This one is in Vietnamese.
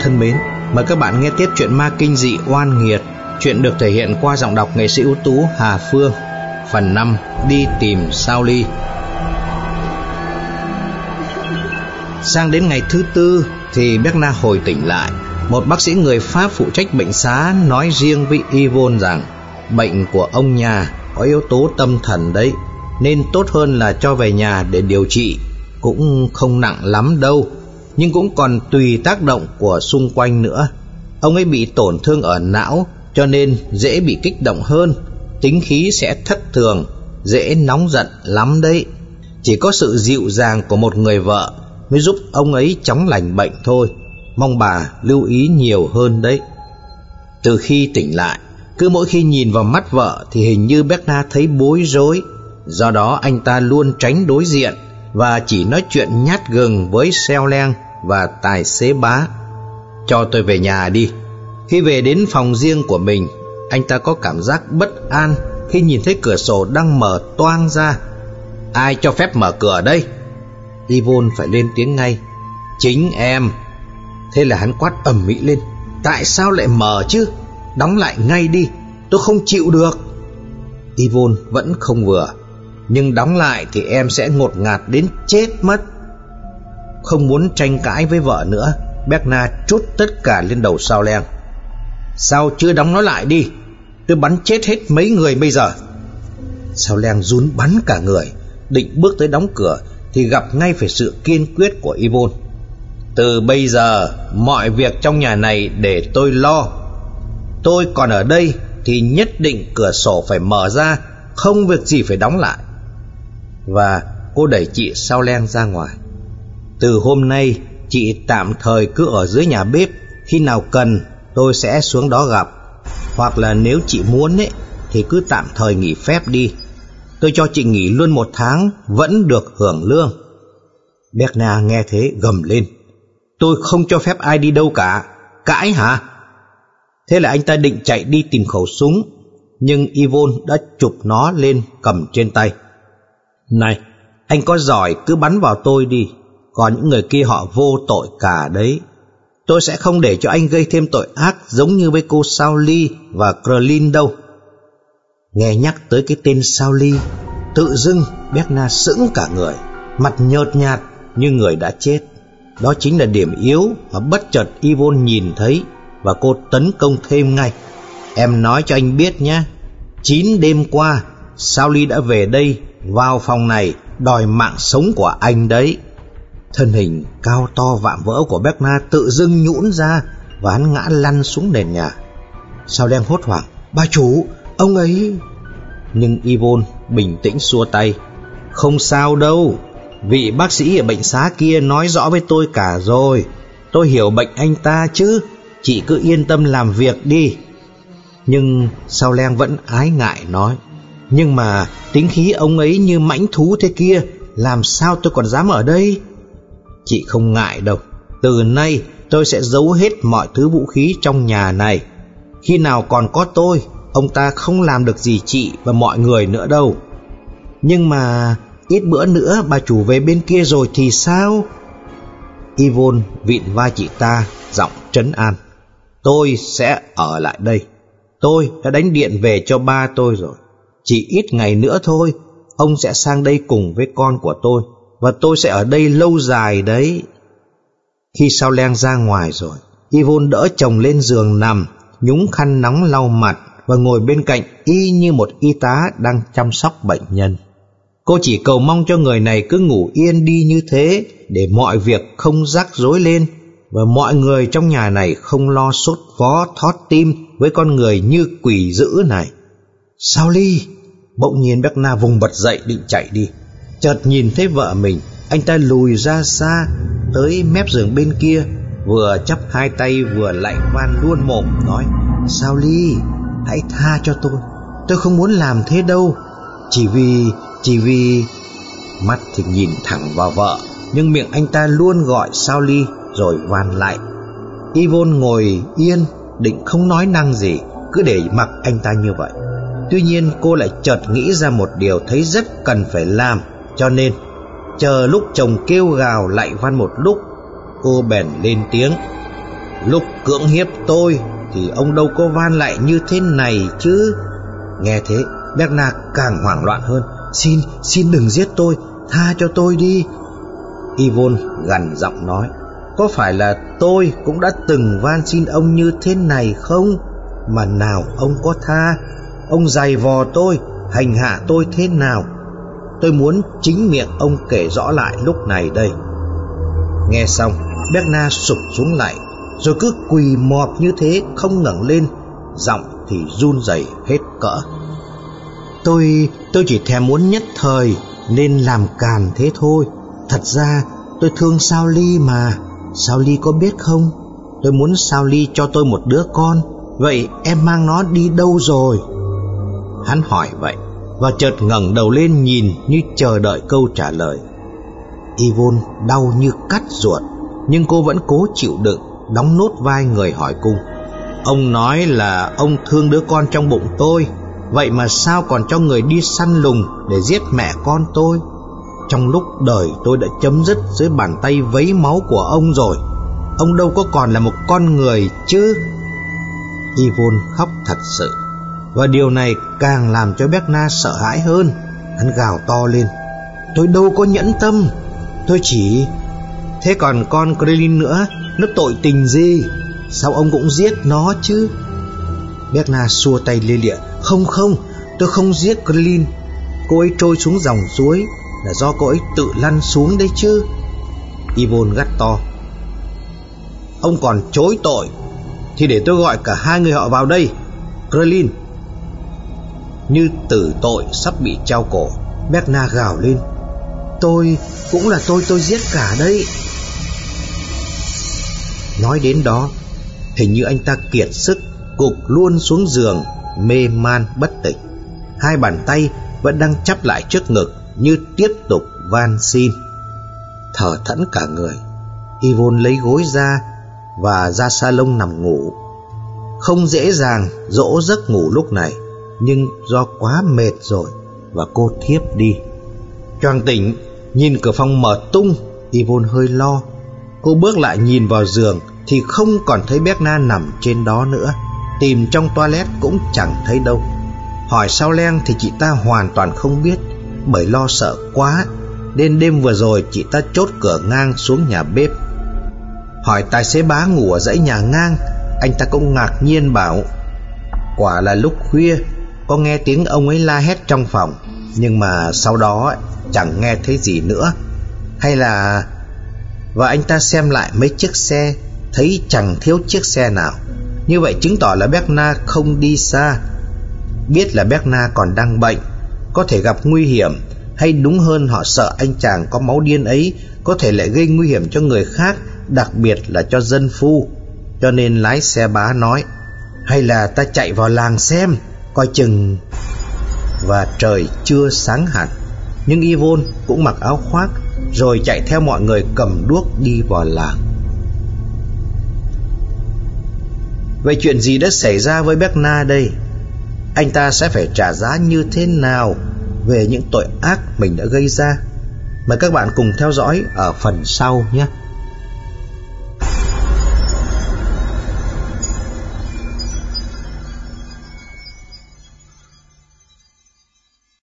thân mến, mời các bạn nghe tiếp chuyện ma kinh dị oan nghiệt. Chuyện được thể hiện qua giọng đọc nghệ sĩ ưu tú Hà Phương. Phần 5 Đi tìm Sao Ly. Sang đến ngày thứ tư thì Berna hồi tỉnh lại. Một bác sĩ người Pháp phụ trách bệnh xá nói riêng với Yvonne rằng bệnh của ông nhà có yếu tố tâm thần đấy, nên tốt hơn là cho về nhà để điều trị, cũng không nặng lắm đâu nhưng cũng còn tùy tác động của xung quanh nữa. Ông ấy bị tổn thương ở não cho nên dễ bị kích động hơn, tính khí sẽ thất thường, dễ nóng giận lắm đấy. Chỉ có sự dịu dàng của một người vợ mới giúp ông ấy chóng lành bệnh thôi. Mong bà lưu ý nhiều hơn đấy. Từ khi tỉnh lại, cứ mỗi khi nhìn vào mắt vợ thì hình như Berna thấy bối rối. Do đó anh ta luôn tránh đối diện và chỉ nói chuyện nhát gừng với Seo Leng và tài xế bá. Cho tôi về nhà đi. Khi về đến phòng riêng của mình, anh ta có cảm giác bất an khi nhìn thấy cửa sổ đang mở toang ra. Ai cho phép mở cửa đây? Yvonne phải lên tiếng ngay. Chính em. Thế là hắn quát ầm mỹ lên. Tại sao lại mở chứ? Đóng lại ngay đi, tôi không chịu được. Yvonne vẫn không vừa. Nhưng đóng lại thì em sẽ ngột ngạt đến chết mất. Không muốn tranh cãi với vợ nữa. Berna trút tất cả lên đầu sao len Sao chưa đóng nó lại đi? Tôi bắn chết hết mấy người bây giờ. Sao len run bắn cả người. Định bước tới đóng cửa Thì gặp ngay phải sự kiên quyết của Yvonne. Từ bây giờ, Mọi việc trong nhà này để tôi lo. Tôi còn ở đây Thì nhất định cửa sổ phải mở ra, Không việc gì phải đóng lại. Và cô đẩy chị Sao Len ra ngoài từ hôm nay, chị tạm thời cứ ở dưới nhà bếp. Khi nào cần, tôi sẽ xuống đó gặp. Hoặc là nếu chị muốn ấy, Thì cứ tạm thời nghỉ phép đi. Tôi cho chị nghỉ luôn một tháng, Vẫn được hưởng lương. Berna nghe thế gầm lên. Tôi không cho phép ai đi đâu cả. Cãi hả? Thế là anh ta định chạy đi tìm khẩu súng, Nhưng Yvonne đã chụp nó lên cầm trên tay. Này, Anh có giỏi cứ bắn vào tôi đi còn những người kia họ vô tội cả đấy. Tôi sẽ không để cho anh gây thêm tội ác giống như với cô Sao Ly và krelin đâu. Nghe nhắc tới cái tên Sao Ly, tự dưng Berna sững cả người, mặt nhợt nhạt như người đã chết. Đó chính là điểm yếu mà bất chợt Yvonne nhìn thấy và cô tấn công thêm ngay. Em nói cho anh biết nhé, chín đêm qua Sao Ly đã về đây vào phòng này đòi mạng sống của anh đấy. Thân hình cao to vạm vỡ của Berna tự dưng nhũn ra và hắn ngã lăn xuống nền nhà. Sao đen hốt hoảng, ba chủ, ông ấy... Nhưng Yvonne bình tĩnh xua tay. Không sao đâu, vị bác sĩ ở bệnh xá kia nói rõ với tôi cả rồi. Tôi hiểu bệnh anh ta chứ, chị cứ yên tâm làm việc đi. Nhưng sao Len vẫn ái ngại nói. Nhưng mà tính khí ông ấy như mãnh thú thế kia, làm sao tôi còn dám ở đây? Chị không ngại đâu. Từ nay tôi sẽ giấu hết mọi thứ vũ khí trong nhà này. Khi nào còn có tôi, Ông ta không làm được gì chị và mọi người nữa đâu. Nhưng mà ít bữa nữa bà chủ về bên kia rồi thì sao? Yvonne vịn vai chị ta, Giọng trấn an. Tôi sẽ ở lại đây. Tôi đã đánh điện về cho ba tôi rồi. Chỉ ít ngày nữa thôi, Ông sẽ sang đây cùng với con của tôi và tôi sẽ ở đây lâu dài đấy. Khi sao len ra ngoài rồi, Yvonne đỡ chồng lên giường nằm, nhúng khăn nóng lau mặt và ngồi bên cạnh y như một y tá đang chăm sóc bệnh nhân. Cô chỉ cầu mong cho người này cứ ngủ yên đi như thế để mọi việc không rắc rối lên và mọi người trong nhà này không lo sốt vó thót tim với con người như quỷ dữ này. Sao ly? Bỗng nhiên Berna vùng bật dậy định chạy đi chợt nhìn thấy vợ mình. Anh ta lùi ra xa tới mép giường bên kia, vừa chắp hai tay vừa lại van luôn mồm, nói, sao ly? Hãy tha cho tôi. Tôi không muốn làm thế đâu. Chỉ vì chỉ vì mắt thì nhìn thẳng vào vợ, nhưng miệng anh ta luôn gọi sao ly? rồi van lại. Yvonne ngồi yên, định không nói năng gì, cứ để mặc anh ta như vậy. Tuy nhiên, cô lại chợt nghĩ ra một điều thấy rất cần phải làm cho nên chờ lúc chồng kêu gào lại văn một lúc Cô bèn lên tiếng. Lúc cưỡng hiếp tôi Thì ông đâu có van lại như thế này chứ. Nghe thế Bernard càng hoảng loạn hơn. Xin, xin đừng giết tôi Tha cho tôi đi. Yvonne gằn giọng nói Có phải là tôi cũng đã từng van xin ông như thế này không? Mà nào ông có tha? Ông giày vò tôi Hành hạ tôi thế nào? Tôi muốn chính miệng ông kể rõ lại lúc này đây. Nghe xong, Berna sụp xuống lại, Rồi cứ quỳ mọp như thế Không ngẩng lên, Giọng thì run rẩy hết cỡ. Tôi tôi chỉ thèm muốn nhất thời Nên làm càn thế thôi. Thật ra, tôi thương Sao Ly mà. Sao Ly có biết không? Tôi muốn Sao Ly cho tôi một đứa con. Vậy em mang nó đi đâu rồi? Hắn hỏi vậy. Và chợt ngẩng đầu lên nhìn Như chờ đợi câu trả lời. Yvonne đau như cắt ruột, Nhưng cô vẫn cố chịu đựng, Đóng nốt vai người hỏi cung. Ông nói là ông thương đứa con trong bụng tôi, Vậy mà sao còn cho người đi săn lùng Để giết mẹ con tôi? Trong lúc đời tôi đã chấm dứt Dưới bàn tay vấy máu của ông rồi, Ông đâu có còn là một con người chứ? Yvonne khóc thật sự. Và điều này càng làm cho Berna sợ hãi hơn. Hắn gào to lên. Tôi đâu có nhẫn tâm. Tôi chỉ, Thế còn con Krillin nữa, Nó tội tình gì? Sao ông cũng giết nó chứ? Berna xua tay lia lịa. Không không, tôi không giết Krillin. Cô ấy trôi xuống dòng suối Là do cô ấy tự lăn xuống đấy chứ. Yvonne gắt to. Ông còn chối tội. Thì để tôi gọi cả hai người họ vào đây. Krillin như tử tội sắp bị treo cổ. Berna gào lên. Tôi cũng là tôi tôi giết cả đấy. Nói đến đó, Hình như anh ta kiệt sức, Gục luôn xuống giường, Mê man bất tỉnh. Hai bàn tay vẫn đang chắp lại trước ngực Như tiếp tục van xin. Thở thẫn cả người, Yvonne lấy gối ra Và ra salon nằm ngủ. Không dễ dàng, dỗ giấc ngủ lúc này. Nhưng do quá mệt rồi Và cô thiếp đi. Choàng tỉnh, Nhìn cửa phòng mở tung, Yvonne hơi lo. Cô bước lại nhìn vào giường Thì không còn thấy Berna nằm trên đó nữa. Tìm trong toilet cũng chẳng thấy đâu. Hỏi sao len thì chị ta hoàn toàn không biết, Bởi lo sợ quá. Nên đêm vừa rồi, chị ta chốt cửa ngang xuống nhà bếp. Hỏi tài xế bá ngủ ở dãy nhà ngang, Anh ta cũng ngạc nhiên bảo, Quả là lúc khuya có nghe tiếng ông ấy la hét trong phòng, Nhưng mà sau đó chẳng nghe thấy gì nữa. Hay là, Và anh ta xem lại mấy chiếc xe, Thấy chẳng thiếu chiếc xe nào. Như vậy chứng tỏ là Berna không đi xa. Biết là Berna còn đang bệnh, Có thể gặp nguy hiểm, Hay đúng hơn họ sợ anh chàng có máu điên ấy Có thể lại gây nguy hiểm cho người khác, Đặc biệt là cho dân phu. Cho nên lái xe bá nói, Hay là ta chạy vào làng xem. Coi chừng. Và trời chưa sáng hẳn, Nhưng Yvonne cũng mặc áo khoác, Rồi chạy theo mọi người cầm đuốc đi vào làng. Vậy chuyện gì đã xảy ra với Berna đây? Anh ta sẽ phải trả giá như thế nào Về những tội ác mình đã gây ra? Mời các bạn cùng theo dõi ở phần sau nhé.